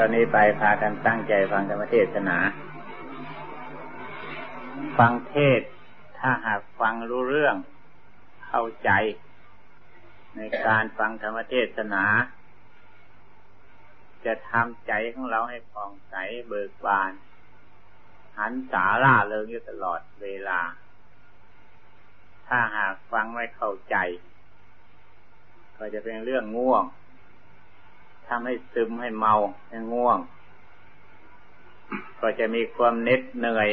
ตอนนี้ไปพากันตั้งใจฟังธรรมเทศนา ฟังเทศ ถ้าหากฟังรู้เรื่อง เข้าใจ ในการฟังธรรมเทศนา จะทำใจของเราให้ผ่องใสเบิกบาน หันสาล่าเริงอยู่ตลอดเวลา ถ้าหากฟังไม่เข้าใจ ก็จะเป็นเรื่องง่วง ทำให้ซึมให้เมาให้ง่วง ก็จะมีความเน็ดเหนื่อย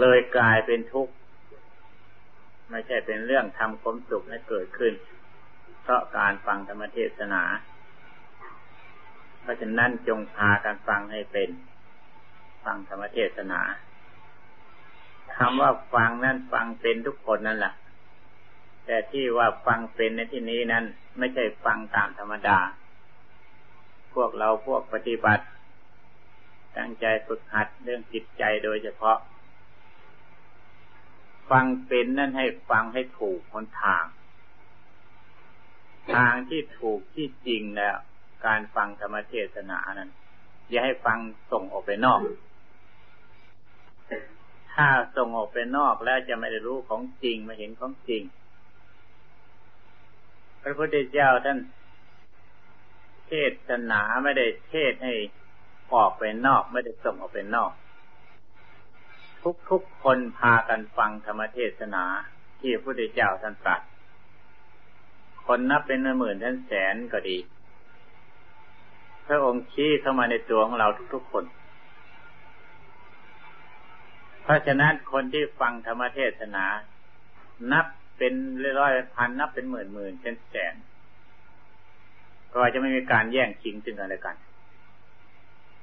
เลยกลายเป็นทุกข์ ไม่ใช่เป็นเรื่องทำความสุขให้เกิดขึ้น เพราะการฟังธรรมเทศนา เพราะฉะนั้นจงพากันฟังให้เป็น ฟังธรรมเทศนาคำว่าฟังนั่นฟังเป็นทุกคนนั่นแหละ แต่ที่ว่าฟังเป็นในที่นี้นั้น ไม่ใช่ฟังตามธรรมดา พวกเราพวกปฏิบัติ ตั้งใจฝึกหัดเรื่องจิตใจโดยเฉพาะ ฟังเป็นนั่นให้ฟังให้ถูกคนทาง ทางที่ถูกที่จริงแล้วการฟังธรรมเทศนานั้น อย่าให้ฟังส่งออกไปนอก ถ้าส่งออกไปนอกแล้วจะไม่ได้รู้ของจริงไม่เห็นของจริง ระพุทธเจ้าท่านเทศนาไม่ได้เทศให้ออกไปนอกไม่ได้ส่งออกไปนอก ทุกทุกคนพากันฟังธรรมเทศนาที่พระพุทธเจ้าท่านตรัส คนนับเป็นหมื่นท่านแสนก็ดี พระองค์ชี้เข้ามาในตัวของเราทุกๆคน เพราะฉะนั้นคนที่ฟังธรรมเทศนา นับ เป็นร้อยพันนับเป็นหมื่นหมื่นเป็นแสนก็จะไม่มีการแย่งชิงซึ่งกันและกัน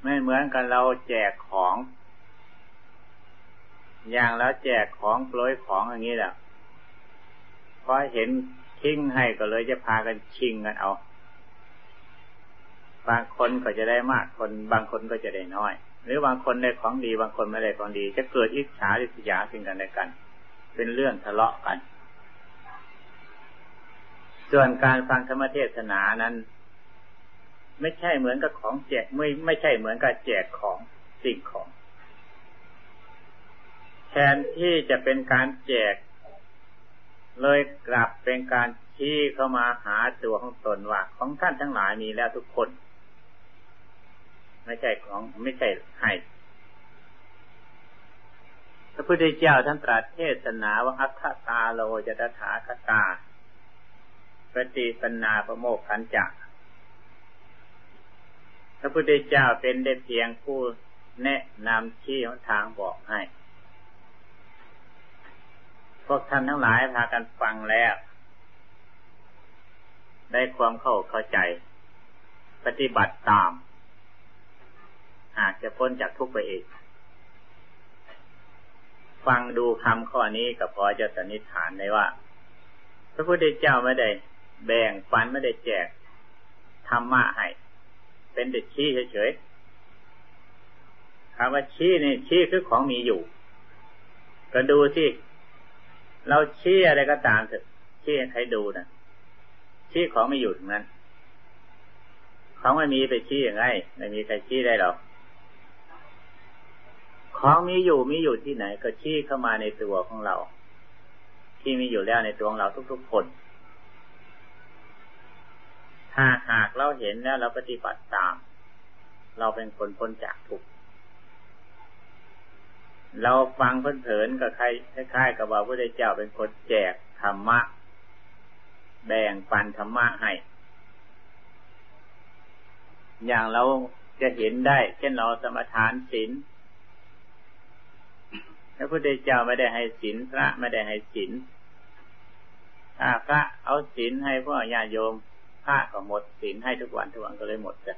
ไม่เหมือนกันเราแจกของ อย่างแล้วแจกของโปรยของอย่างนี้แหละพอเห็นทิ้งให้ก็เลยจะพากันชิงกันเอา บางคนก็จะได้มากคนบางคนก็จะได้น้อย หรือบางคนได้ของดี บางคนไม่ได้ของดี จะเกิดอิจฉาริษยาสิ่งกันและกัน เป็นเรื่องทะเลาะกัน ส่วนการฟังธรรมเทศนานั้น ไม่ใช่เหมือนกับของแจกไม่ไม่ใช่เหมือนกับแจกของสิ่งของ แทนที่จะเป็นการแจก เลยกลับเป็นการชี้เข้ามาหาตัวของตนว่าของท่านทั้งหลายมีแล้วทุกคน ไม่ใช่ของไม่ใช่ให้พระพุทธเจ้าท่านตรัสเทศนาว่าอัคคตาโลจะตถาคตา ปฏิปนาประโมกขันจักพระพุทธเจ้าเป็นได้เพียงผู้แนะนำชี้ทางบอกให้ พวกท่านทั้งหลายพากันฟังแล้ว ได้ความเข้าเข้าใจ ปฏิบัติตาม หากจะพ้นจากทุกข์ไปเองฟังดูคำข้อนี้ก็พอจะสันนิษฐานได้ว่า พระพุทธเจ้าไม่ได้ แบ่งปันไม่ได้แจกธรรมะให้ เป็นเด็กชี้เฉยๆคำว่าชี้นี่ชี้คือของมีอยู่ ก็ดูที่เราชี้อะไรก็ตามเถอะชี้ให้ใครดูนะชี้ของไม่อยู่ตรงนั้น ของไม่มีไปชี้ยังไงไม่มีใครชี้ได้หรอกของมีอยู่มีอยู่ที่ไหน ก็ชี้เข้ามาในตัวของเรา ที่มีอยู่แล้วในตัวของเราทุกๆคน ถ้าหากเราเห็นแล้วเราปฏิบัติตาม เราเป็นคนพ้นจากทุกข์เราฟังเพลินกับใครคล้ายๆกับว่าพระเจ้าเป็นคนแจกธรรมะ แบ่งปันธรรมะให้ อย่างเราจะเห็นได้ เช่นเราสมทานศีลพระพุทธเจ้าไม่ได้ให้ศีลพระไม่ได้ให้ศีลถ้าพระเอาศีลให้พ่อญาโยม พระก็หมดศีลให้ทุกวันทุกวันก็เลยหมดจ้ะ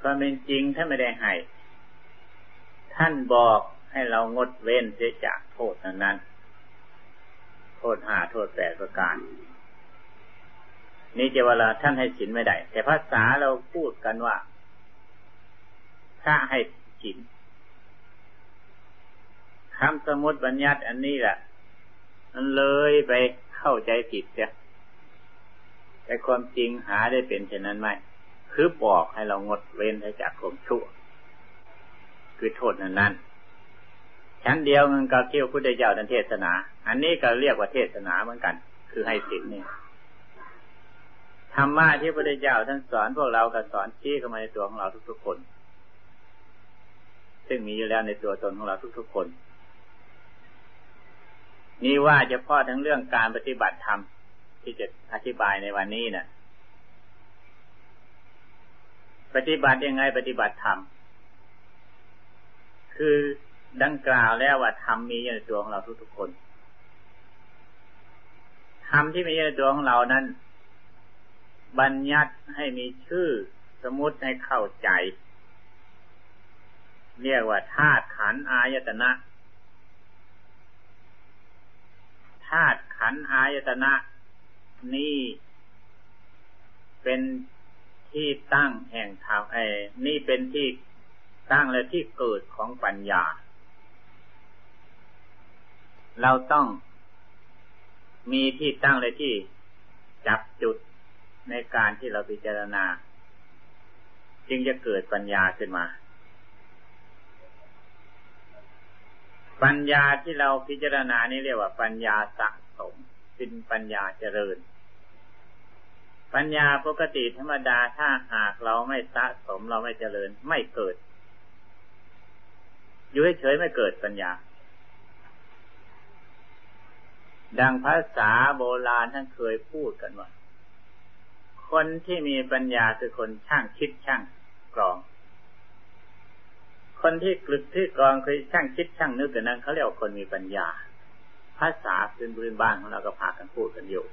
ความเป็นจริงท่านไม่ได้ให้ ท่านบอกให้เรางดเว้นเสียจากโทษนั้นนั้น โทษห้าโทษแปดประการ นี่จะเวลาท่านให้ศีลไม่ได้ แต่ภาษาเราพูดกันว่าถ้าให้ศีลคำสมมติบัญญัติอันนี้แหละมันเลยไป เข้าใจผิดจ้ะแต่ความจริงหาได้เป็นเช่นนั้นไหมคือบอกให้เรางดเว้นจากความชั่ว คือโทษนั้นนั้นชั้นเดียวมันก็เที่ยวพุทธเจ้าทันเทศนา อันนี้ก็เรียกว่าเทศนาเหมือนกัน คือให้ศีลนี่ธรรมะที่พระพุทธเจ้าท่านสอนพวกเราก็สอนชี้เข้ามาในตัวของเราทุกๆคน ซึ่งมีอยู่แล้วในตัวตนของเราทุกๆคน นี่ว่าจะพ่อทั้งเรื่องการปฏิบัติธรรมที่จะอธิบายในวันนี้นะ่ะ ปฏิบัติยังไงปฏิบัติธรรม คือดังกล่าวแล้วว่าธรรมมีอยู่ในตัวของเราทุกๆคน ธรรมที่มีอยู่ในตัวของเรานั้น บัญญัติให้มีชื่อสมมติให้เข้าใจ เรียกว่าธาตุขันอายตนะ ธาตุขันอายตนะนี่เป็นที่ตั้งแห่งธรรมไอ้นี่เป็นที่ตั้งและที่เกิดของปัญญา เราต้องมีที่ตั้งและที่จับจุดในการที่เราพิจารณา จึงจะเกิดปัญญาขึ้นมา ปัญญาที่เราพิจารณานี่เรียกว่าปัญญาสะสมเป็นปัญญาเจริญ ปัญญาปกติธรรมดาถ้าหากเราไม่สะสมเราไม่เจริญไม่เกิด อยู่เฉยไม่เกิดปัญญา ดังภาษาโบราณท่านเคยพูดกันว่าคนที่มีปัญญาคือคนช่างคิดช่างกรอง คนที่กลึกที่กรองคือช่างคิดช่างนึกกันนั้นเขาเรียกว่าคนมีปัญญา ภาษาพื้นพื้นบ้านของเราก็พากันพูดกันอยู่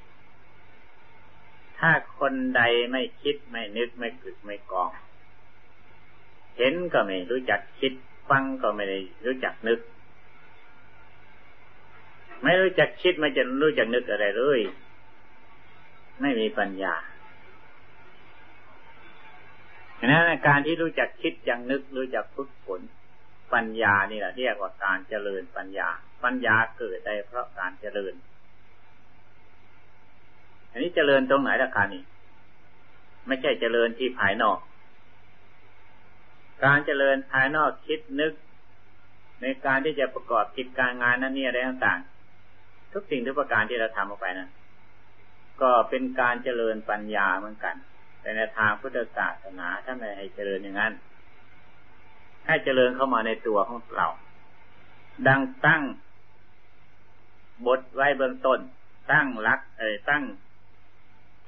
ถ้าคนใดไม่คิดไม่นึกไม่กลึกไม่กอง เห็นก็ไม่รู้จักคิด ฟังก็ไม่ได้รู้จักนึก ไม่รู้จักคิดไม่จะรู้จักนึกอะไรเลย ไม่มีปัญญา ดังนั้นการที่รู้จักคิดจังนึกรู้จักฝึกฝนปัญญานี่แหละเรียกว่าการเจริญปัญญา ปัญญาเกิดได้เพราะการเจริญ อันนี้เจริญตรงไหนล่ะคะนี่ ไม่ใช่เจริญที่ภายนอก การเจริญภายนอกคิดนึก ในการที่จะประกอบกิจการงานนั้นนี่อะไรต่างๆ ทุกสิ่งทุกประการที่เราทำออกไปนะก็เป็นการเจริญปัญญาเหมือนกัน แต่ในทางพุทธศาสนาถ้านไม่ให้เจริญอย่างนั้น ให้เจริญเข้ามาในตัวของเรา ดังตั้งบทไว้เบื้องต้น ตั้งรักเอ่ยตั้ง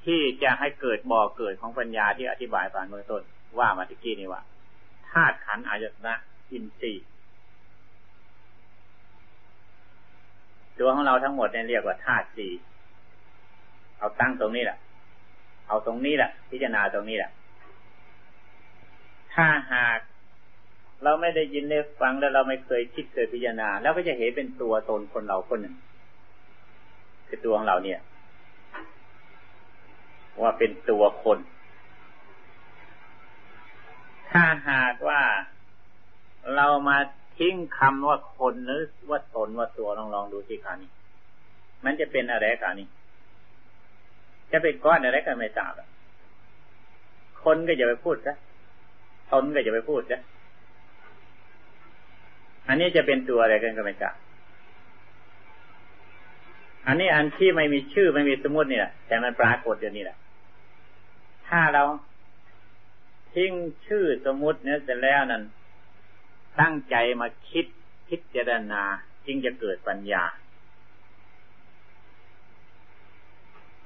ที่จะให้เกิดบ่อเกิดของปัญญาที่อธิบายผ่านเมื่องต้น ว่ามาตะกี้นี่ว่าธาตุขันอายตนะอินทรีย์ตัวของเราทั้งหมดเนี่ยเรียกว่าธาตุสี่เอาตั้งตรงนี้แหละ เอาตรงนี้แหละพิจารณาตรงนี้แหละถ้าหากเราไม่ได้ยินได้ฟังแล้วเราไม่เคยคิดเคยพิจารณา แล้วก็จะเห็นเป็นตัวตนคนเราคนหนึ่งคือตัวของเราเนี่ย ว่าเป็นตัวคน ถ้าหากว่าเรามาทิ้งคำว่าคนหรือว่าตนว่าตัวลองลองดูสิคานี้ มันจะเป็นอะไรกันนี้ จะเป็นก้อนอะไรกันไม่ทราบคนก็อย่าไปพูดซะตนก็อย่าไปพูดซะอันนี้จะเป็นตัวอะไรกันก็ไม่ทราบอันนี้อันที่ไม่มีชื่อไม่มีสมมตินี่แหละแต่มันปรากฏอยู่นี่แหละ ถ้าเราทิ้งชื่อสมมติเนี่ยเสร็จแล้วนั้น ตั้งใจมาคิดพิจารณาจึงจะเกิดปัญญา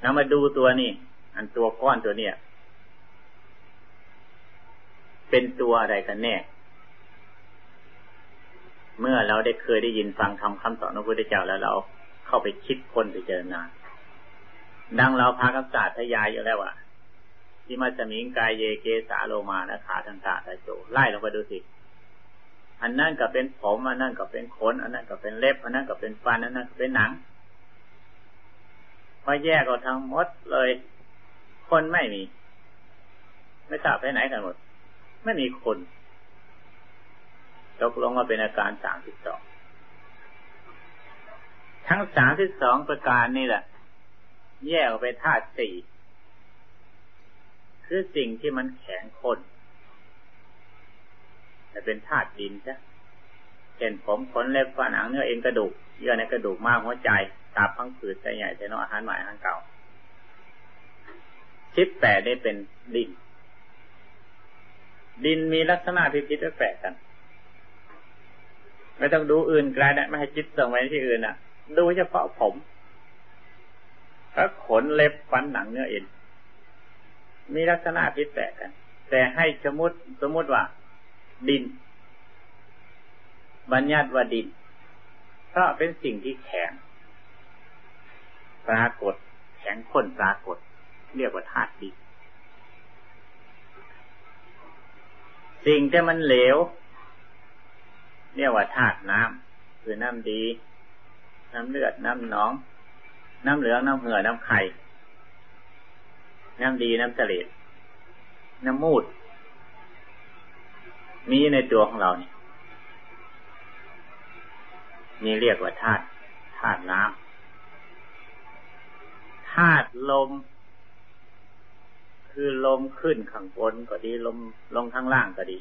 เรามาดูตัวนี้อันตัวก้อนตัวเนี้ยเป็นตัวอะไรกันแน่ เมื่อเราได้เคยได้ยินฟังคำคำสอนของพระพุทธเจ้าแล้วเราเข้าไปคิดคนไปเจรณาดังเราพากัศาสตร์ทยายอยู่แล้วอะที่มาสมิงกายเยเกสาโลมานะขาทันตาตาโจไล่ลงไปดูสิ อันนั้นก็เป็นผม อันนั้นก็เป็นขน อันนั้นก็เป็นเล็บ อันนั้นก็เป็นฟัน อันนั้นก็เป็นหนัง มาแยกออกทั้งหมดเลย คนไม่มี ไม่ทราบไปไหนกันหมด ไม่มีคนตกลงว่าเป็นอาการสามสิบสองทั้งสามสิบสองประการนี่แหละ แยกออกไปธาตุสี่คือสิ่งที่มันแข็งคนแต่เป็นธาตุดินใช่เช่นผมขนเล็บฝันหนังเนื้อเอ็นกระดูกเยื่อในกระดูกมากหัวใจ ตับพังผืดใจใหญ่ใจน้อยอาหารใหม่อาหารเก่าชิดแต่ได้เป็นดิน ดินมีลักษณะที่พิษแปลกกัน ไม่ต้องดูอื่นไกลนะไม่ให้จิตส่งไปที่อื่นอะ ดูเฉพาะผมถ้าขนเล็บฟันหนังเนื้อเอ็นมีลักษณะพิษแปลกกัน แต่ให้สมมติสมมติว่า ดิน บัญญัติว่าดิน เพราะเป็นสิ่งที่แข็ง ปรากฏ แข็งข้นปรากฏ เรียกว่าธาตุดินสิ่งที่มันเหลว เรียกว่าธาตุน้ำคือน้ำดี น้ำเลือด น้ำหนอง น้ำเหลือง น้ำเหือ น้ำไข่ น้ำดี น้ำเสลดน้ำมูด มีในตัวของเราเนี่ยนี่เรียกว่าธาตุธาตุน้ำ ธาตุลม คือลมขึ้นข้างบนก็ดี ลมลงข้างล่างก็ดี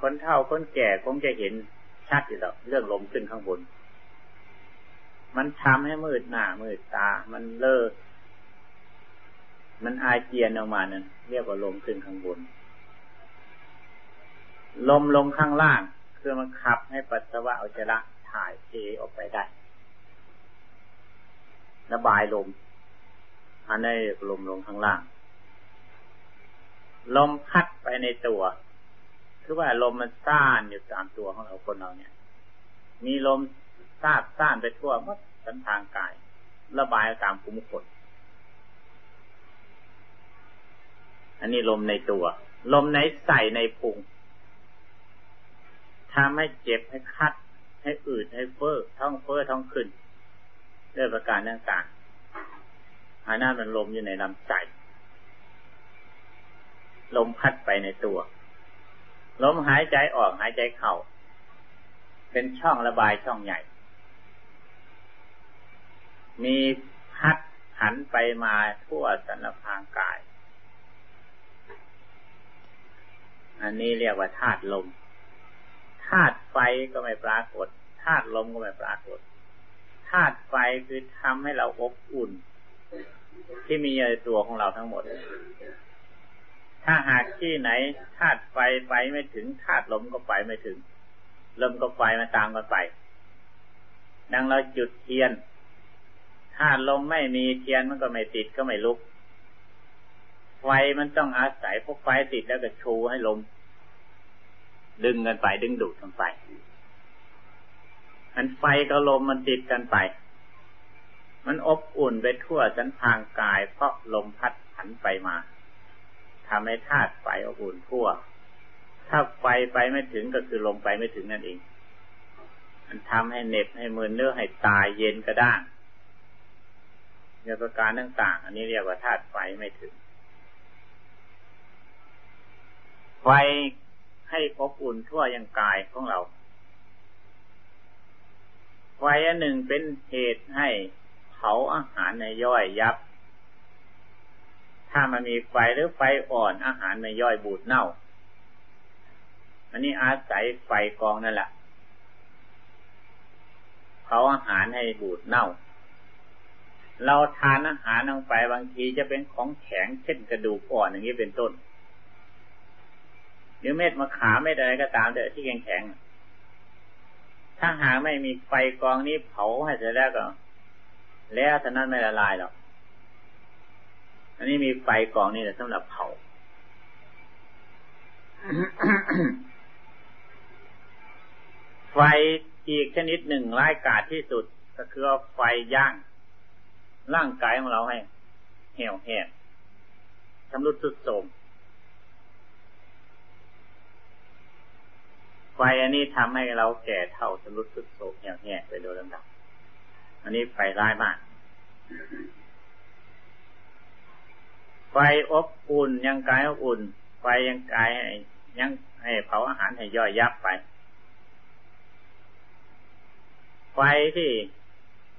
คนเฒ่าคนแก่คงจะเห็นชัดอยู่แล้วเรื่องลมขึ้นข้างบน มันทำให้มืดหน้ามืดตา มันเลิกมันอาเจียนออกมานั่นเรียกว่าลมขึ้นข้างบน ลมลงข้างล่าง คือมันขับให้ปัสสาวะอุจจาระถ่ายเทออกไปได้ ระบายลมอันนี้ลมลงข้างล่าง ลมพัดไปในตัว คือว่าลมมันซ่านอยู่ตามตัวของเราคนเราเนี่ย มีลมซาบซ่านไปทั่วหมดทั้งทางกาย ระบายตามภูมิขนอันนี้ลมในตัว ลมในใส่ในพุงทำให้เจ็บให้คัด ให้อืดให้เฟ้อท้องเฟ้อท้องขึ้น ด้วยประการต่างๆอันนั้นมันลมอยู่ในลำไส้ลมพัดไปในตัว ลมหายใจออกหายใจเข้า เป็นช่องระบายช่องใหญ่ มีพัดหันไปมาทั่วสรรพางกาย อันนี้เรียกว่าธาตุลม ธาตุไฟก็ไม่ปรากฏ ธาตุลมก็ไม่ปรากฏาตุไฟคือทำให้เราอบอุ่น ที่มีในตัวของเราทั้งหมด ถ้าหากที่ไหนธาตุไฟไปไม่ถึงธาตุลมก็ไปไม่ถึง ลมก็ไฟมาตามกันไปดังเราจุดเทียน ถ้าลมไม่มีเทียนมันก็ไม่ติดก็ไม่ลุก ไฟมันต้องอาศัยพวกไฟติดแล้วก็ชูให้ลม ดึงกันไปดึงดูดกันไป อันไฟกับลมมันติดกันไป มันอบอุ่นไปทั่วสันทางกาย เพราะลมพัดผันไปมาทำให้ธาตุไฟอบอุ่นทั่ว ถ้าไฟไปไม่ถึงก็คือลมไปไม่ถึงนั่นเอง มันทำให้เหน็บให้มือเนื้อให้ตายเย็นกระด้างในประการต่างๆ อันนี้เรียกว่าธาตุไฟไม่ถึง ไฟให้อบอุ่นทั่วยังกายของเรา ไฟอันหนึ่งเป็นเหตุให้เผาอาหารในย่อยยับ ถ้ามันมีไฟหรือไฟอ่อนอาหารในย่อยบูดเน่า อันนี้อาศัยไฟกองนั่นแหละเผาอาหารให้บูดเน่า เราทานอาหารลงไปบางทีจะเป็นของแข็งเช่นกระดูกอ่อนอย่างนี้เป็นต้น หรือเม็ดมะขามเม็ดอะไรก็ตามเด้อที่แข็งแข็ง ถ้าหากไม่มีไฟกองนี้เผาให้เสร็จแล้วก็ แล้วท่านั้นไม่ละลายหรอก อันนี้มีไฟกองนี่แหละสำหรับเผาไฟอีกชนิดหนึ่งร้ายกาจที่สุด ก็คือไฟย่าง ร่างกายของเราให้เหี่ยวแห้งชำรุดสุดโทรม ไฟอันนี้ทำให้เราแก่เท่าสรุดสุดโศกแห่ไปโดยลำดับ อันนี้ไฟร้ายมาก ไฟอบอุ่นยังกายอบอุ่น ไฟยังกายให้ยังให้เผาอาหารให้ย่อยยับไป ไฟที่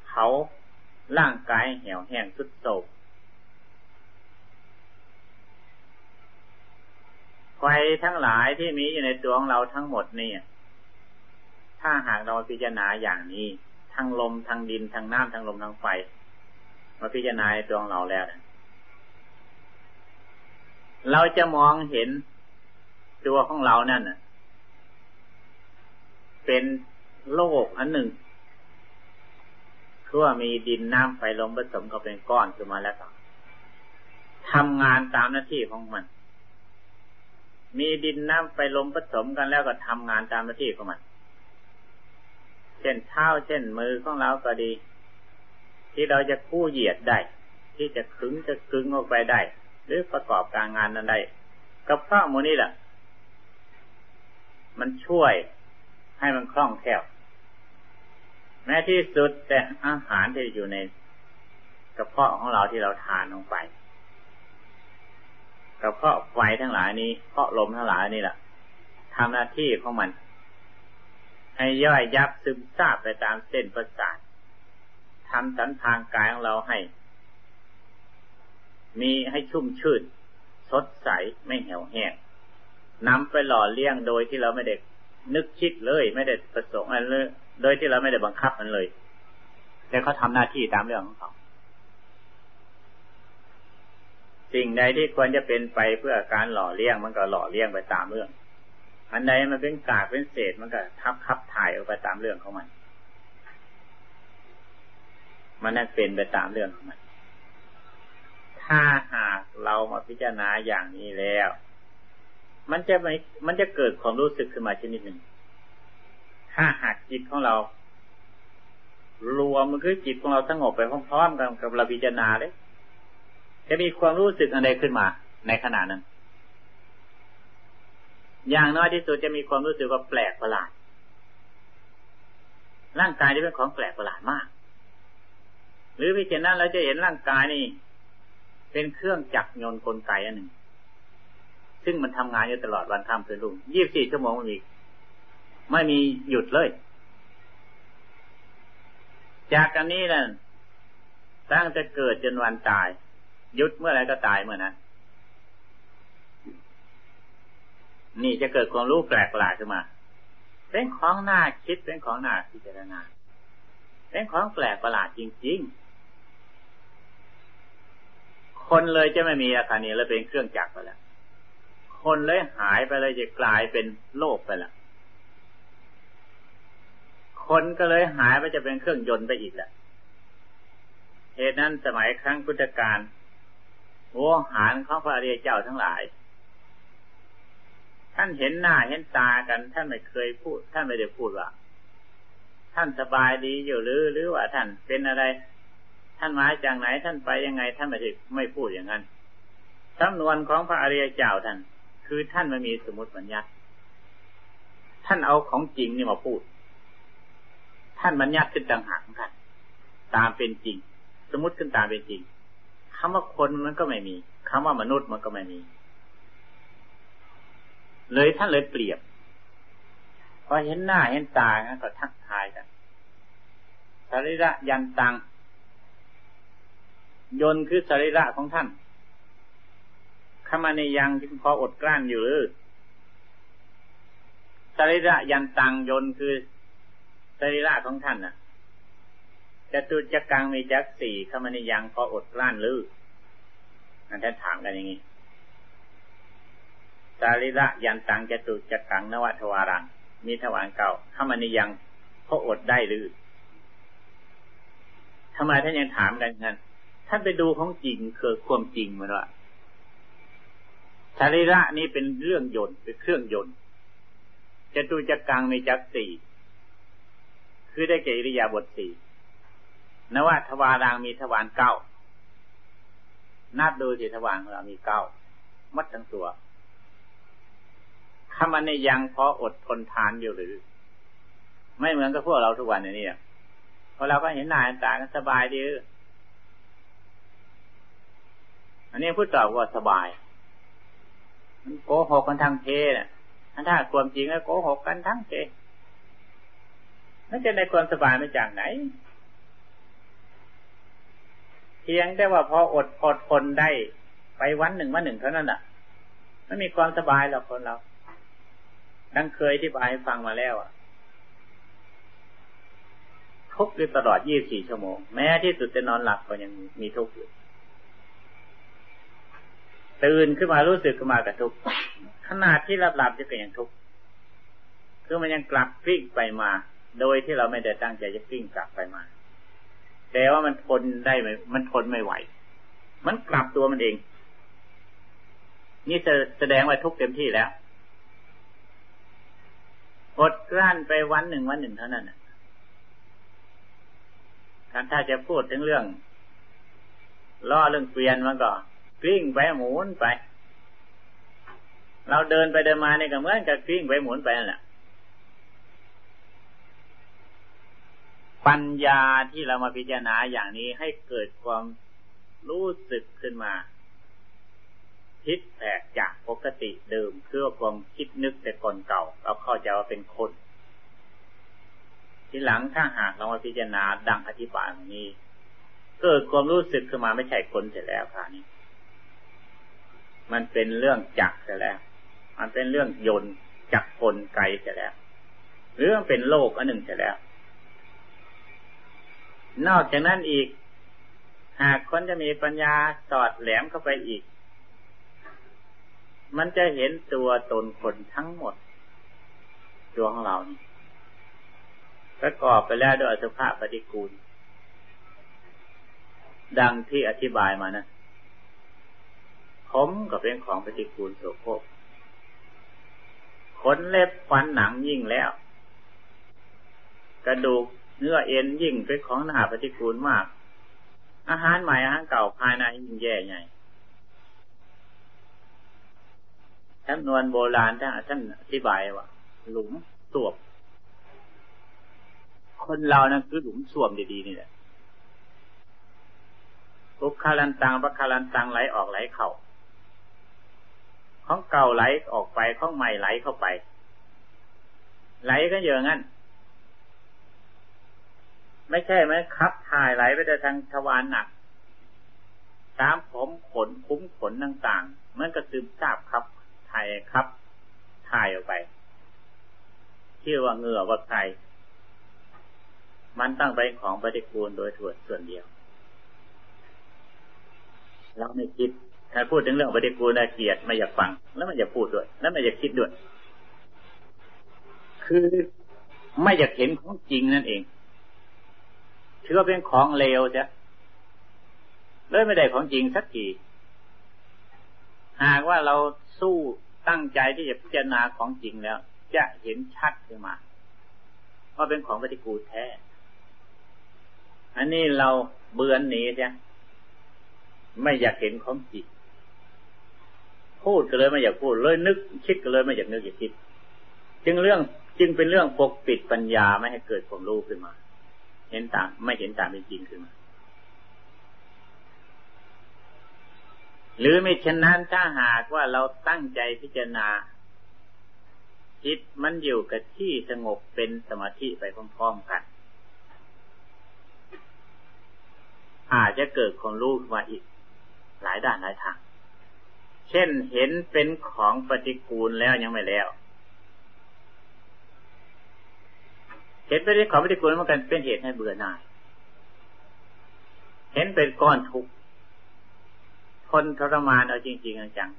เผาร่างกายเหี่ยวแห้งสุดโศก ไฟทั้งหลายที่มีอยู่ในตัวงเราทั้งหมดนี่ถ้าหากเราพิจารณาอย่างนี้ทั้งลมทั้งดินทั้งน้ำทั้งลมทั้งไฟมาพิจารณาในตัวงเราแล้วเราจะมองเห็นตัวของเรานั่นเป็นโลกอันหนึ่งคือว่ามีดินน้ำไฟลมผสมกันเป็นก้อนขึ้นมาแล้วก็ทำงานตามหน้าที่ของมัน มีดินน้ำไฟลมผสมกันแล้วก็ทำงานตามหน้าที่ของมัน เช่นเท้าเช่นมือของเราก็ดี ที่เราจะคู่เหยียดได้ ที่จะขึงจะกึงออกไปได้ หรือประกอบการงานนั้นได้กับข้าวมูนี่แหละมันช่วยให้มันคล่องแคล่วแม้ที่สุดแต่อาหารที่อยู่ในกระเพาะของเราที่เราทานลงไป กระเพาะไฟทั้งหลายนี้ เพาะลมทั้งหลายนี่แหละทำหน้าที่ของมัน ให้ย่อยยับซึมซาบไปตามเส้นประสาททำสันทางกายของเราให้ มีให้ชุ่มชื่น สดใสไม่เหี่ยวแห้งนำไปหล่อเลี้ยงโดยที่เราไม่ได้นึกคิดเลย ไม่ได้ประสงค์อะไรเลย โดยที่เราไม่ได้บังคับมันเลย แต่เขาทาหน้าที่ตามเรื่องของเขา สิ่งใดที่ควรจะเป็นไปเพื่อการหล่อเลี้ยงมันก็หล่อเลี้ยงไปตามเรื่อง อันใดมันเป็นกากเป็นเศษมันก็ทับคับถ่ายออกไปตามเรื่องของมัน มันนั่นเป็นไปตามเรื่องของมัน ถ้าหากเรามาพิจารณาอย่างนี้แล้ว มันจะไม่มันจะเกิดความรู้สึกขึ้นมาชนิดหนึ่ง ถ้าหากจิตของเรา รวมมันคือจิตของเราสงบไปพร้อมๆกันกับเราพิจารณาเลย จะมีความรู้สึกอะไรขึ้นมา ในขณะนั้น อย่างน้อยที่สุดจะมีความรู้สึกว่าแปลกประหลาด ร่างกายที่เป็นของแปลกประหลาดมาก หรือพิจารณาเราจะเห็นร่างกายนี่ เป็นเครื่องจักรยนต์กลไกอันหนึ่ง ซึ่งมันทำงานอยู่ตลอดวันค่ำคืนรุ่งยี่สิบสี่ชั่วโมงมันมีไม่มีหยุดเลย จากกันนี้นั่นตั้งแต่เกิดจนวันตาย ยุดเมื่อไรก็ตายเมื่อนั้นนี่จะเกิดความรู้แปลกประหลาดขึ้นมา เป็นของน่าคิดเป็นของน่าพิจารณา เป็นของแปลกประหลาดจริง ๆ คนเลยจะไม่มีอาคารนี้แล้วเป็นเครื่องจักรไปแล้ว คนเลยหายไปเลยจะกลายเป็นโลกไปแล้ว คนก็เลยหายไปจะเป็นเครื่องยนต์ไปอีกแหละเหตุนั้นสมัยครั้งพุทธกาล โอ้หารของพระเรียเจ้าทั้งหลาย ท่านเห็นหน้าเห็นตากัน ท่านไม่เคยพูด ท่านไม่ได้พูดว่าท่านสบายดีอยู่หรือหรือว่าท่านเป็นอะไร ท่านมาจากไหนท่านไปยังไง ท่านไม่ได้ไม่พูดอย่างนั้นสำนวนของพระอริยเจ้าท่าน คือท่านไม่มีสมุติปัญญาท่านเอาของจริงนี่มาพูด ท่านบัญญัติขึ้นต่างหากท่านตามเป็นจริง สมมติขึ้นตามเป็นจริง คำว่าคนมันก็ไม่มีคำว่ามนุษย์มันก็ไม่มี เลยท่านเลยเปรียบพอเห็นหน้าเห็นตาก็ทักทายกันสรีระยันตัง ยนคือสรีระของท่านขมาในยังจึงพออดกลั้นอยู่หรือสรีระยันตังยนคือสรีระของท่านน่ะ จะตุจักกังมีจักสี่ขมานิยังพออดกลั้นหรือนั่นท่านถามกันอย่างนี้สรีระยันตังจะตุจักกังนวัตวารัง มีทวารเก่าขมานิยังพออดได้หรือทำไมท่านยังถามกันงั้นท่านไปดูของจริงคือความจริงมันว่าสรีระนี้เป็นเรื่องยนต์เป็นเครื่องยนต์จะตุจักกังมีจักสี่คือได้เกอิริยาบทสี่ นว่าทวารังมีทวารเก้า นับดูสิทวารของเรามีเก้ามัดทั้งตัวคำมันในยังพออดทนทานอยู่หรือ ไม่เหมือนกับพวกเราทุกวันนี้พอเราก็เห็นหน้าเห็นตากันสบายดีอันนี้พูดตอบว่าสบาย มันโกหกกันทั้งเพนะถ้าความจริงแล้วโกหกกันทั้งเพมันจะได้ความสบายมาจากไหน พียงแต่ว่าพออดอดทนได้ ไปวันหนึ่งวันหนึ่งเท่านั้นอะไม่มีความสบายหรอกคนเราดังเคยที่บายฟังมาแล้วอะทุกข์อยู่ตลอด24ชั่วโมง แม้ที่สุดจะนอนหลับก็ยังมีทุกข์อยู่ตื่นขึ้นมารู้สึกขึ้นมากับทุกข์ขนาดที่หลับหลับจะเป็นอย่างทุกข์คือมันยังกลับกลิ้งไปมา โดยที่เราไม่ได้ตั้งใจจะกลิ้งกลับไปมา แต่ว่ามันทนได้ไหมมันทนไม่ไหว มันกลับตัวมันเอง นี่จะแสดงว่าทุกเต็มที่แล้วอดกลั้นไปวันหนึ่งวันหนึ่งเท่านั้นถ้าจะพูดถึงเรื่อง ล่อเรื่องเปลี่ยนมันก็กลิ้งไปหมุนไป เราเดินไปเดินมาเนี่ยก็เหมือนกับกลิ้งไปหมุนไปนั่นแหละ ปัญญาที่เรามาพิจารณาอย่างนี้ให้เกิดความรู้สึกขึ้นมาคิดแตกจากปกติเดิมคือความคิดนึกแต่คนเก่าเราเข้าใจว่าเป็นคน ทีหลังถ้าหากเรามาพิจารณาดังอธิบายนี้ เกิดความรู้สึกขึ้นมาไม่ใช่คนเสร็จแล้วค่ะนี้ มันเป็นเรื่องจักเสร็จแล้ว มันเป็นเรื่องยนต์จักกลไกเสร็จแล้วหรือมันเป็นโลกอันหนึ่งเสร็จแล้ว นอกจากนั้นอีก หากคนจะมีปัญญาสอดแหลมเข้าไปอีก มันจะเห็นตัวตนคนทั้งหมด ตัวของเรานี่ประกอบไปแล้วด้วยอสุภะปฏิกูล ดังที่อธิบายมานะผมก็เป็นของปฏิกูลโสโครกขนเล็บฟันหนังยิ่งแล้ว กระดูก เนื้อเอ็นยิ่งเป็นของหนาปฏิกูลมาก อาหารใหม่อาหารเก่าภายในยิ่งแย่ใหญ่จำนวนโบราณท่านท่านอธิบายว่าหลุมสวมคนเรานั่นคือหลุมสวมดีๆนี่แหละปุคาลันตังปะคาลันตังไหลออกไหลเข้าของเก่าไหลออกไปของใหม่ไหลเข้าไป ไหลก็เยอะงั้น ไม่ใช่ไหมครับถ่ายไหลไปแต่ทางทวารหนัก ตามผมขนคุ้มขนต่างๆ มันก็ซึมซาบครับถ่ายครับถ่ายออกไปชื่อว่าเหงื่อว่าไทยมันตั้งไปของปฏิกูลโดยถวนส่วนเดียว เราไม่คิด ถ้าพูดถึงเรื่องปฏิกูลน่าเกลียดไม่อยากฟัง แล้วไม่อยากพูดด้วย แล้วไม่อยากคิดด้วย คือไม่อยากเห็นของจริงนั่นเอง ถือว่าเป็นของเลวจ้ะเลยไม่ได้ของจริงสักทีหากว่าเราสู้ตั้งใจที่จะพิจารณาของจริงแล้ว จะเห็นชัดขึ้นมาว่าเป็นของปฏิกูลแท้ อันนี้เราเบือนหนีใช่ไม่อยากเห็นของจริงพูดก็เลยไม่อยากพูดเลยนึกคิดก็เลยไม่อยากนึกอยากคิด จึงเรื่องจึงเป็นเรื่องปกปิดปัญญาไม่ให้เกิดความรู้ขึ้นมา เห็นตามไม่เห็นตามเป็นจริงขึ้นมาหรือไม่เช่นนั้นถ้าหากว่าเราตั้งใจพิจารณาจิตมันอยู่กับที่สงบเป็นสมาธิไปพร้อมๆกัน อาจจะเกิดความรู้มาอีก หลายด้านหลายทาง เช่นเห็นเป็นของปฏิกูลแล้วยังไม่แล้ว เห็นเป็นของปฏิกูลมันกันเป็นเหตุให้เบื่อหน่าย เห็นเป็นก้อนทุกข์ทนทรมานเอาจริงๆจัง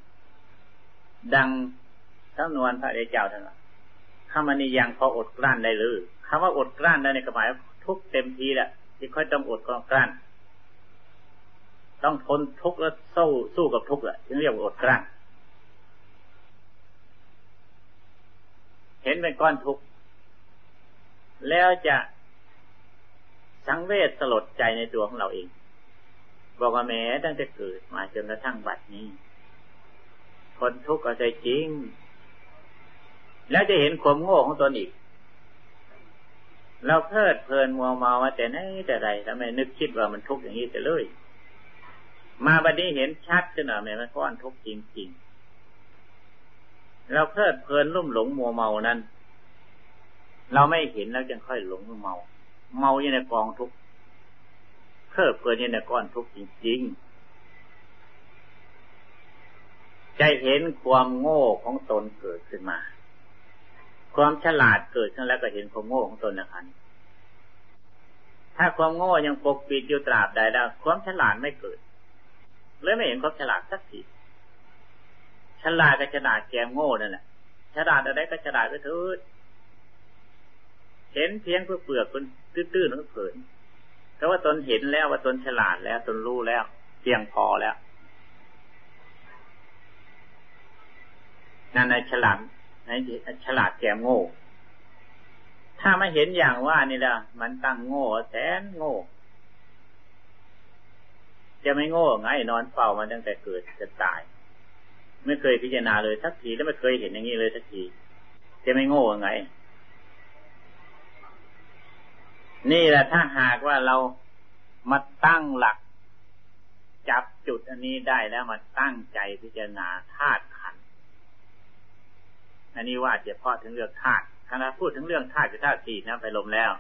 ดังทั้งนวลพระเดชเจ้าท่านว่าคำนี้ยังพออดกลั้นได้หรือคำว่าอดกลั้นได้ในหมายทุกเต็มทีแหละที่ค่อยต้องอดกลั้น ต้องทนทุกข์แล้วสู้สู้กับทุกข์แหละจึงเรียกว่าอดกลั้น เห็นเป็นก้อนทุกข์ แล้วจะสังเวชสลดใจในตัวของเราเอง บอกว่าแม้ตั้งแต่เกิดมาจนกระทั่งบัดนี้ คนทุกข์ก็ใจจริง แล้วจะเห็นความโง่ของตนอีก เราเพลิดเพลินมัวเมาว่าแต่ไหนแต่ใดทำไมนึกคิดว่ามันทุกข์อย่างนี้แต่เลย มาบัดนี้เห็นชัดขึ้นหน่อยแม่มันก้อนทุกข์จริงๆเราเพลิดเพลินลุ่มหลงมัวเมานั้น เราไม่เห็นแล้วจึงค่อยหลงเมา เมาอยู่ในกองทุกข์เพลิดเพลินในก้อนทุกข์จริงๆ จะเห็นความโง่ของตนเกิดขึ้นมา ความฉลาดเกิดขึ้นแล้วก็เห็นความโง่ของตนนะครับถ้าความโง่ยังปกปิดอยู่ตราบใดแล้วความฉลาดไม่เกิดเลยไม่เห็นความฉลาดสักทีฉลาดกับฉลาดแกมโง่นั่นแหละฉลาดอะไรก็ฉลาดไปเถิด เห็นเพียงเพื่อเปลือกคนตื้นๆเผินก็ว่าตนเห็นแล้วว่าตนฉลาดแล้วตนรู้แล้วเพียงพอแล้วนั่นในฉลาดในฉลาดแกมโง่ ถ้าไม่เห็นอย่างว่านี่ละมันตั้งโง่แสนโง่ จะไม่โง่ไงนอนเฝ้ามันตั้งแต่เกิดจะตาย ไม่เคยพิจารณาเลยสักทีแล้วไม่เคยเห็นอย่างนี้เลยสักที จะไม่โง่ไง นี่แหละถ้าหากว่าเรามาตั้งหลัก จับจุดอันนี้ได้แล้วมาตั้งใจพิจารณาธาตุขัน อันนี้ว่าเฉพาะถึงเรื่องธาตุคณะพูดถึงเรื่องธาตุคือธาตุสี่นะไปลมแล้ว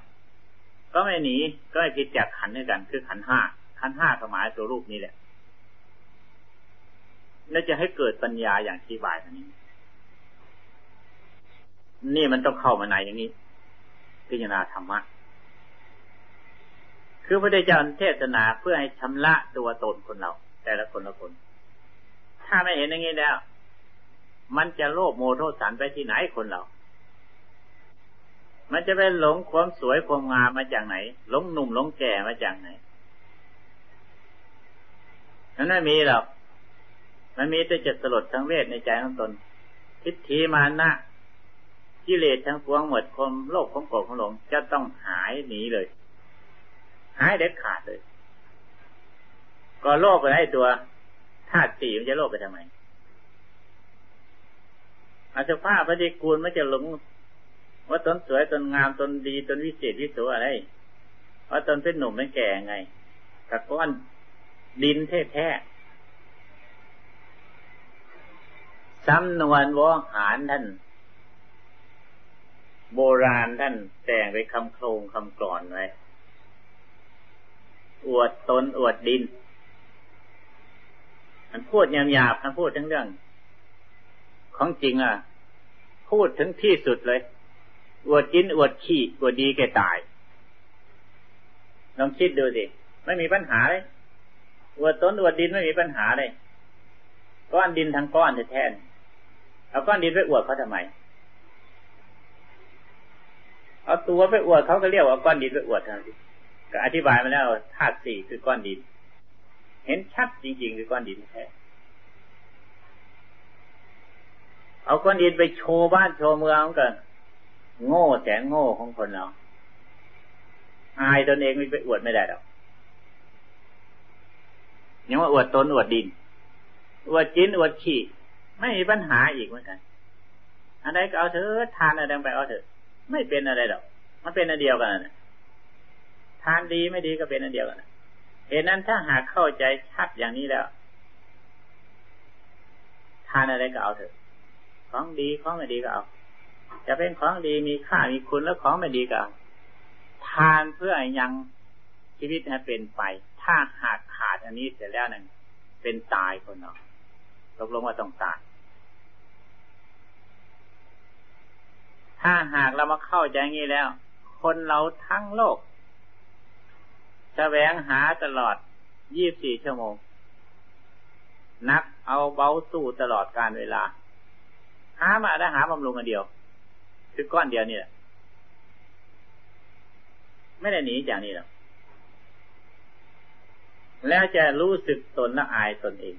ก็ไม่หนีก็ไม่ผิดจากขันด้วยกัน คือขันห้าขันห้าหมายตัวรูปนี้แหละแล้วจะให้เกิดปัญญาอย่างที่บายอันนี้ นี่มันต้องเข้ามาในอย่างนี้ พิจารณาธรรมะ คือพระเจ้าเทศนาเพื่อให้ชำระตัวตนคนเรา แต่ละคนละคน ถ้าไม่เห็นอย่างนี้แล้ว มันจะโลภโมโทสันไปที่ไหนคนเรา มันจะไปหลงความสวยความงามมาจากไหน หลงหนุ่มหลงแก่มาจากไหนนั้นไม่มีหรอก มันมีแต่จะสลดทั้งเวทในใจของตน ทิฏฐิมานะกิเลสทั้งพวงหมดความโลภความโกรธความหลงจะต้องหายหนีเลย หายเด็ดขาดเลย ก็โลภไปให้ตัวธาตุสี่มันจะโลภไปทำไมอาสภาพปฏิกูลไม่จะหลงว่าตนสวยตนงามตนดีตนวิเศษวิโสอะไรว่าตนเป็นหนุ่มเป็นแก่ไงตะก้อนดินแท้ๆสำนวนวอหารท่าน โบราณท่านแต่งไปคำโครงคำกรอนไว้ อวดตนอวดดิน มันพูดหยาบๆมันพูดทั้งเรื่อง ของจริงอะ พูดถึงที่สุดเลย อวดกินอวดขี้อวดดีแกตาย ลองคิดดูสิ ไม่มีปัญหาเลยอวดตนอวดดินไม่มีปัญหาเลยก้อนดินทั้งก้อนแท้ๆเอาก้อนดินไปอวดเขาทำไม เอาตัวไปอวดเขาก็เรียกว่าก้อนดินไปอวดทันที ก็อธิบายมาแล้วธาตุสี่คือก้อนดิน เห็นชัดจริง ๆ คือก้อนดินแท้เอาก้อนอินไปโชว์บ้านโชว์เมืองกันโง่แสนโง่ของคนเราอายตนเองไม่ไปอวดไม่ได้หรอกยังว่าอวดตนอวดดิน อวดจินอวดขี้ไม่มีปัญหาอีกเหมือนกันอะไรก็เอาเถอะทานอะไรไปเอาเถอะไม่เป็นอะไรหรอกมันเป็นอันเดียวกันนะานดีไม่ดีก็เป็นอันเดียวกันเหตุนั้นถ้าหากเข้าใจชัดอย่างนี้แล้ว ทานอะไรก็เอาเถอะ ของดีของไม่ดีก็เอา จะเป็นของดีมีค่ามีคุณแล้วของไม่ดีก็เอาทานเพื่อยังชีวิตให้เป็นไป ถ้าหากขาดอันนี้เสร็จแล้วนั่นเป็นตายคนเนาะตกลงว่าต้องตาย ถ้าหากเรามาเข้าใจงี้แล้ว คนเราทั้งโลก แสวงหาตลอดยี่บสี่ชั่วโมง นักเอาเบาสู้ตลอดการเวลา หามาได้หาบำรุงอันเดียว คือก้อนเดียวนี่แหละไม่ได้หนีจากนี่หรอกแล้วจะรู้สึกตนละอายตนเอง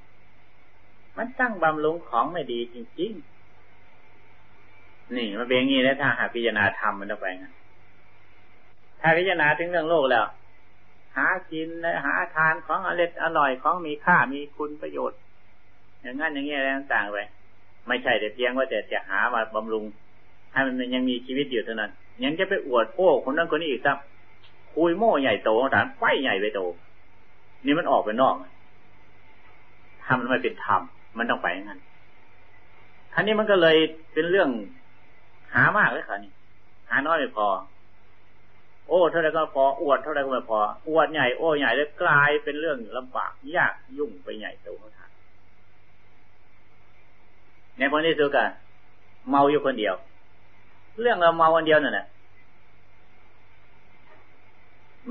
มันตั้งบำรุงของไม่ดีจริง ๆ นี่มันเป็นอย่างนี้แล้วถ้าหากพิจารณาธรรมมันต้องไปนถ้าพิจารณาถึงเรื่องโลกแล้ว หากินหาทานของอร่อยอร่อยของมีค่ามีคุณประโยชน์ อย่างนั้นอย่างนี้อะไรต่างๆไปไม่ใช่แต่เพียงว่าแต่จะหามาบำรุงให้มันยังมีชีวิตอยู่เท่านั้นยังจะไปอวดโอ้คนนั้นคนนี้อีกซ้ำคุยโม่ใหญ่โตฐานไฟใหญ่ไปโต นี่มันออกไปนอกทำมันไม่เป็นธรรมมันต้องไปอย่างนั้นท่านนี้มันก็เลยเป็นเรื่องหามากเลยค่ะนี่หาน้อยไม่พอ โอ้เท่าไรก็พออวดเท่าไรก็ไม่พออวดใหญ่โอ้ใหญ่แล้วกลายเป็นเรื่องลำบากยากยุ่งไปใหญ่โตขาทานในคนที่สุดก็เมาอยู่คนเดียว เรื่องเราเมาคนเดียวนั่นแหละ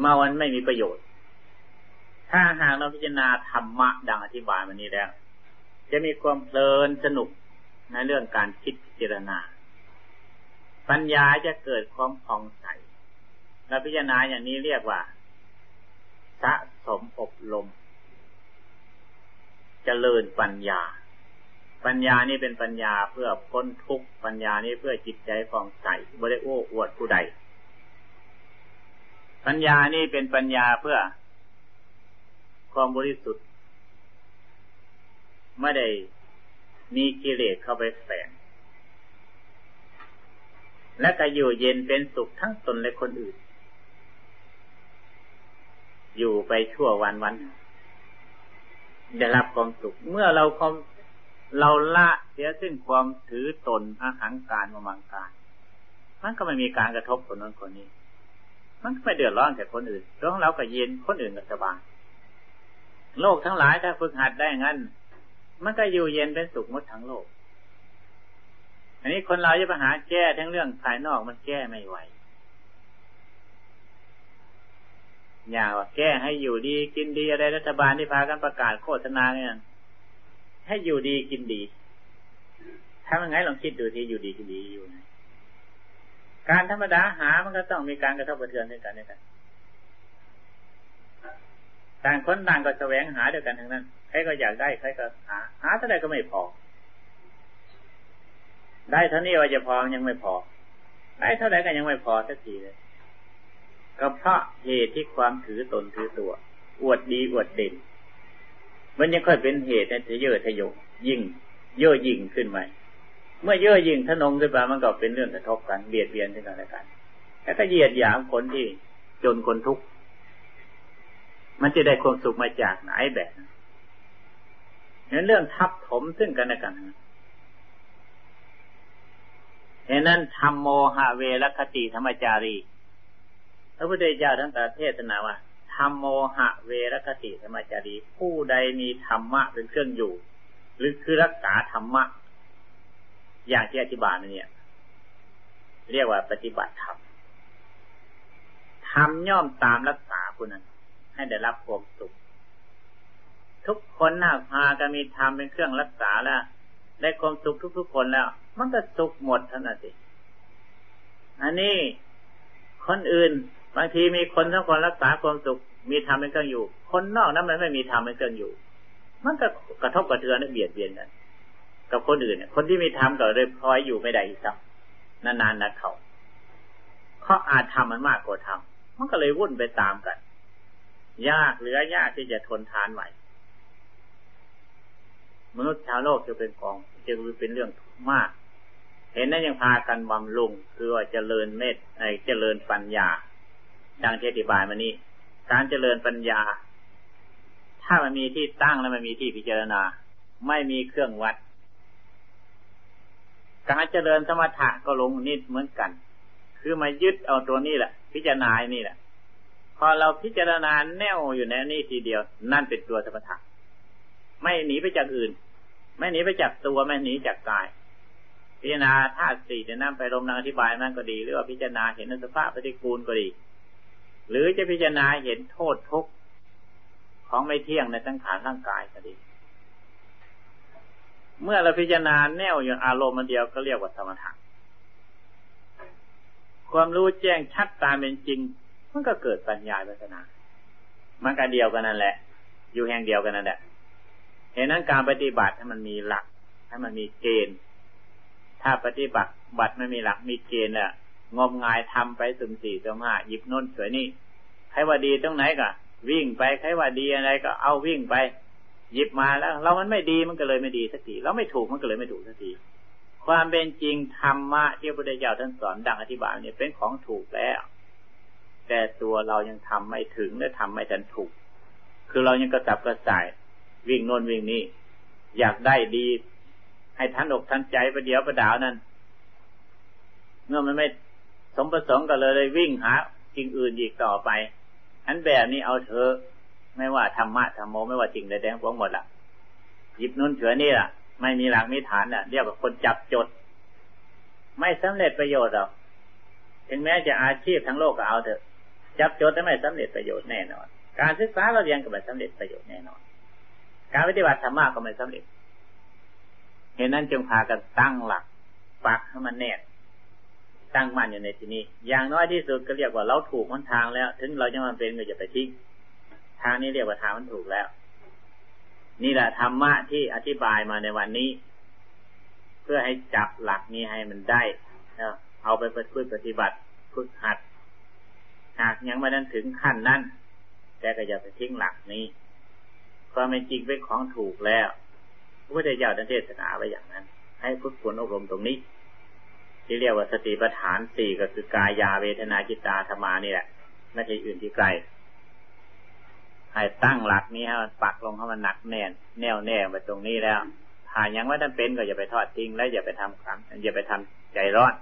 เมาวันไม่มีประโยชน์ ถ้าหากเราพิจารณาธรรมะดังอธิบายมานี้แล้ว จะมีความเพลินสนุกในเรื่องการคิดพิจารณา ปัญญาจะเกิดความผ่องใส เราพิจารณาอย่างนี้เรียกว่าสะสมอบรมเจริญปัญญา ปัญญานี่เป็นปัญญาเพื่อพ้นทุกข์ปัญญานี่เพื่อจิตใจฟองใสบริโอ้อวดผู้ใด ปัญญานี่เป็นปัญญาเพื่อความบริสุทธิ์ไม่ได้มีกิเลสเข้าไปแฝงและก็อยู่เย็นเป็นสุขทั้งตนและคนอื่น อยู่ไปชั่ววันวันได้รับความสุข เมื่อเราความเราละเสียซึ่งความถือตนอาหารการมามังการ มันก็ไม่มีการกระทบคนนั้นคนนี้ มันก็ไม่เดือดร้อนแก่คนอื่นตัวของเราก็เย็นคนอื่นก็สบายโลกทั้งหลายถ้าฝึกหัดได้งั้น มันก็อยู่เย็นเป็นสุขหมดทั้งโลก อันนี้คนเราจะปัญหาแก้ทั้งเรื่องภายนอกมันแก้ไม่ไหว อย่าว่าแก้ให้อยู่ดีกินดีอะไรรัฐบาลที่พากันประกาศโฆษณาเนี่ยให้อยู่ดีกินดีถ้ามันไงลองคิดดูที่อยู่ดีกินดีอยู่ไหนการธรรมดาหามันก็ต้องมีการกระทบกระเทือนด้วยกันด้วยกันต่างคนต่างก็แสวงหาด้วยกันทั้งนั้นใครก็อยากได้ใครก็หา หาเท่าไรก็ไม่พอ ได้เท่านี้ว่าจะพอยังไม่พอได้เท่าไรก็ยังไม่พอสักทีเลย ก็เพราะเหตุที่ความถือตนถือตัว อวดดีอวดเด่น มันยังค่อยเป็นเหตุให้เยอะทะยงยิ่ง เย่อยิ่งขึ้นมาเมื่อเย่อยิ่งทะนงขึ้นมามันก็เป็นเรื่องกระทบกันเบียดเบียนกันและกันแล้วก็เหยียดหยามคนที่จนคนทุกข์มันจะได้ความสุขมาจากไหนแบบนั้นเรื่องทับถมซึ่งกันและกันเหตุนั้นธรรมโมหะเวรคติธรรมจารี พระพุทธเจ้าท่านตรัสเทศนาว่าธรรมโมหะเวรคติธรรมจารีผู้ใดมีธรรมะเป็นเครื่องอยู่ หรือคือรักษาธรรมะ อย่างที่อธิบายนี่เนี่ยเรียกว่าปฏิบัติธรรมทำย่อมตามรักษาผู้นั้น ให้ได้รับความสุขทุกคนหน่าพากันมีธรรมเป็นเครื่องรักษาแล้วได้ความสุขทุกๆคนแล้ว มันก็สุขหมดท่านสิอันนี้คนอื่น บางทีมีคนทั้งคนรักษาความสุขมีธรรมเป็นเครื่องอยู่ คนนอกนั้นมันไม่มีธรรมเป็นเครื่องอยู่ มันก็กระทบกระเทือนและเบียดเบียนกันกับคนอื่นเนี่ยคนที่มีธรรมก็เลยพลอยอยู่ไม่ได้อีกสักนานๆนะเขาเพราะอาจทำมันมากกว่าทำมันก็เลยวุ่นไปตามกัน ยากเหลือยากที่จะทนทานไหวมนุษย์ชาวโลกจะเป็นกองจะเป็นเรื่องมาก เห็นนั้นยังพากันบำรุงคือว่าเจริญเมตไอเจริญปัญญา ดังที่อธิบายมานี้ การเจริญปัญญา ถ้ามันมีที่ตั้งและมันมีที่พิจารณา ไม่มีเครื่องวัด การเจริญสมถะก็ลงนิดเหมือนกัน คือมายึดเอาตัวนี้แหละ พิจารณานี่แหละ พอเราพิจารณาแน่วอยู่ในนี่ทีเดียว นั่นเป็นตัวสมถะ ไม่หนีไปจากอื่น ไม่หนีไปจากตัว ไม่หนีจากกายพิจารณาธาตุสี่จะนั่งไปลมนางอธิบายนั่นก็ดี หรือว่าพิจารณาเห็นสภาพปฏิกูลก็ดี หรือจะพิจารณาเห็นโทษทุกข์ของไม่เที่ยงในสังขารร่างกายก็ดี เมื่อเราพิจารณาแนวอยู่อารมณ์มันเดียวก็เรียกว่าสมถะความรู้แจ้งชัดตามเป็นจริง มันก็เกิดปัญญาปัญนา มันก็เดียวกันนั่นแหละ อยู่แห่งเดียวกันนั่นแหละเห็นนั้นการปฏิบัติให้มันมีหลัก ให้มันมีเกณฑ์ ถ้าปฏิบัติบัตรไม่มีหลักมีเกณฑ์อะ งมงายทำไปสุ่มสี่สุ่มห้าหยิบน้นสวยนี่ใครว่าดีตรงไหนก็วิ่งไปใครว่าดีอะไรก็เอาวิ่งไป หยิบมาแล้ว เรามันไม่ดีมันก็เลยไม่ดีสักทีเราไม่ถูกมันก็เลยไม่ถูกสักทีความเป็นจริงธรรมะที่พระพุทธเจ้าท่านสอนดังอธิบายเนี่ยเป็นของถูกแล้ว แต่ตัวเรายังทำไม่ถึงและทำไม่ทันถูก คือเรายังกระตับกระส่าย วิ่งโน่นวิ่งนี่อยากได้ดี ให้ทันอกทันใจประเดี๋ยวประดาวนั้นเมื่อมันไม่ สมประสงค์ก็เลยเลยวิ่งหาสิ่งอื่นอีกต่อไป อันแบบนี้เอาเธอ ไม่ว่าธรรมะธรรมโมไม่ว่าจริงใดๆพวกหมดละหยิบนุ่นเฉือนี่ล่ะ ไม่มีหลักมีฐานอะ เรียกว่าคนจับจด ไม่สำเร็จประโยชน์หรอกถึงแม้จะอาชีพทั้งโลกก็เอาเถอะจับจดแต่ไม่สำเร็จประโยชน์แน่นอน การศึกษาเราเรียนก็ไม่สำเร็จประโยชน์แน่นอน การปฏิบัติธรรมะก็ไม่สำเร็จ เห็นนั้นจึงพากันตั้งหลักปักให้มันแน่ ตั้งมั่นอยู่ในที่นี้ อย่างน้อยที่สุดก็เรียกว่าเราถูกมันทางแล้ว ถึงเราจะมาเป็นก็จะไปทิ้งทางนี้เรียกว่าทางมันถูกแล้ว นี่แหละธรรมะที่อธิบายมาในวันนี้ เพื่อให้จับหลักนี้ให้มันได้เอาไปปฏิปฏิบัติฝึกหัด หากยังไม่นั้นถึงขั้นนั้นแต่ก็อย่าไปทิ้งหลักนี้ความเป็นจริงเป็นของถูกแล้วพระพุทธเจ้านเทศนาไว้อย่างนั้น ให้ฝึกฝนอบรมตรงนี้ ที่เรียกว่าสติปัฏฐานสี่ก็คือกายาเวทนาจิตตาธรรมานี่แหละไม่ใช่อื่นที่ไกลให้ตั้งหลักนี้ให้มันปักลงให้มันหนักแน่น แน่วแน่ไปตรงนี้แล้วถ้ายังไม่ทันเป็นก็อย่าไปทอดทิ้งและอย่าไปทำครับอย่าไปทำใจร้อน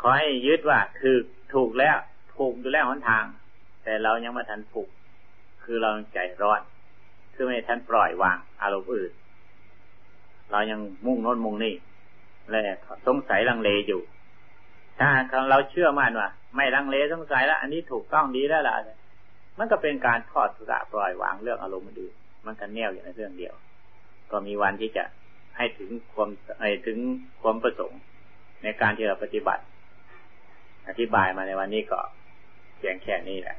ขอให้ยึดว่าคือถูกแล้วถูกอยู่แล้วหนทาง แต่เรายังไมาทันผูก คือเราใจร้อน คือไม่ทันปล่อยวางอารมณ์อื่น เรายังมุ่งโน้นมุ่งนี่ แรกสงสัยลังเลอยู่ ถ้าเราเชื่อมั่นว่าไม่ลังเลสงสัยแล้ว อันนี้ถูกต้องดีแล้วล่ะมันก็เป็นการทอดสุระปล่อยวางเรื่องอารมณ์มันดีมันกันแนวอย่างในเรื่องเดียว ก็มีวันที่จะให้ถึงความไอ้ถึงความประสงค์ในการที่เราปฏิบัติ อธิบายมาในวันนี้ก็เพียงแค่นี้แหละ